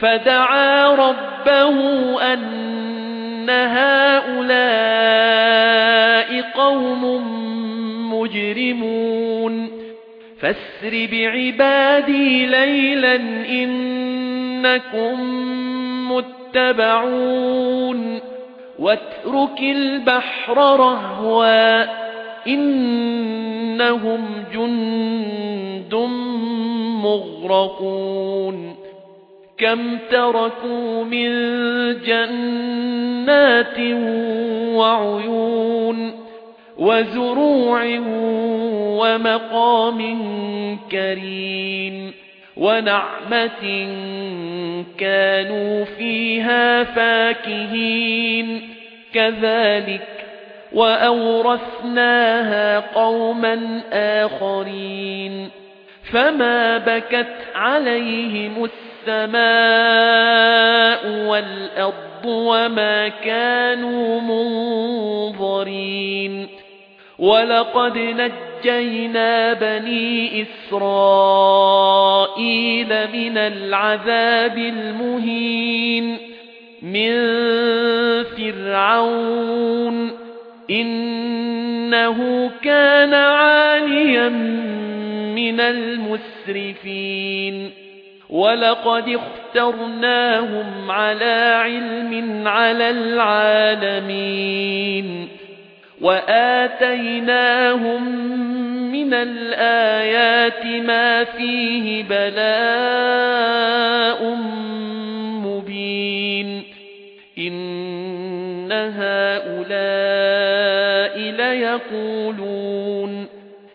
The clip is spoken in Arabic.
فَدَعَا رَبَّهُ أَنَّ هَؤُلَاءِ قَوْمٌ مُجْرِمُونَ. فَاسْرِ بِعِبَادِي لَيْلًا إِنَّكُمْ مُتَّبَعُونَ. وَاتْرُكِ الْبَحْرَ رَهْوًا إِنَّهُمْ جُندٌ مُغْرَقُونَ. كَمْ تَرَكُوا مِنْ جَنَّاتٍ وَعُيُونٍ وَزُرُوعٍ وَمَقَامٍ كَرِيمٍ وَنَعْمَةٍ كَانُوا فِيهَا فَاكِهِينَ كَذَلِكَ وَأَوْرَثْنَاهَا قَوْمًا آخَرِينَ فَمَا بَكَتْ عَلَيْهِمُ السَّمَاءُ وَالْأَرْضُ وَمَا كَانُوا مُنظَرِينَ وَلَقَدْ نَجَّيْنَا بَنِي إِسْرَائِيلَ مِنَ الْعَذَابِ الْمُهِينِ مِنْ فِرْعَوْنَ إِنَّهُ كَانَ عَالِيًا مِنَ الْمُسْرِفِينَ وَلَقَدِ اخْتَرْنَاهُمْ عَلَى عِلْمٍ عَلَى الْعَالَمِينَ وَآتَيْنَاهُمْ مِنَ الْآيَاتِ مَا فِيهِ بَلَاءٌ مُبِينٌ إِنَّ هَؤُلَاءِ لَيَقُولُونَ